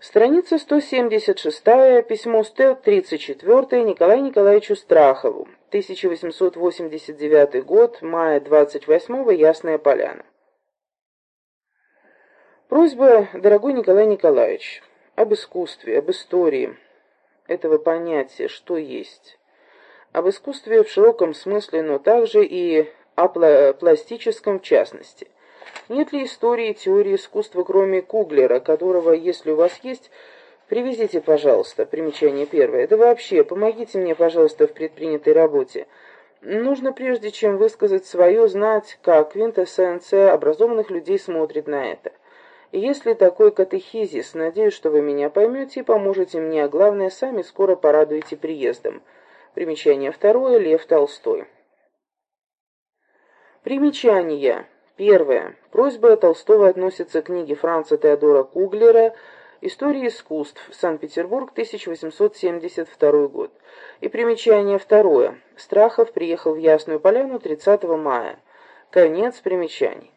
Страница 176, письмо 134 Николаю Николаевичу Страхову, 1889 год, мая 28 Ясная Поляна. Просьба, дорогой Николай Николаевич, об искусстве, об истории этого понятия, что есть. Об искусстве в широком смысле, но также и о пластическом в частности. Нет ли истории теории искусства, кроме Куглера, которого, если у вас есть, привезите, пожалуйста, примечание первое. Да вообще, помогите мне, пожалуйста, в предпринятой работе. Нужно, прежде чем высказать свое, знать, как квинтэссенция образованных людей смотрит на это. Если такой катехизис, надеюсь, что вы меня поймете и поможете мне, а главное, сами скоро порадуете приездом. Примечание второе. Лев Толстой. Примечание. Первое. Просьба Толстого относится к книге Франца Теодора Куглера «История искусств. Санкт-Петербург, 1872 год». И примечание второе. Страхов приехал в Ясную Поляну 30 мая. Конец примечаний.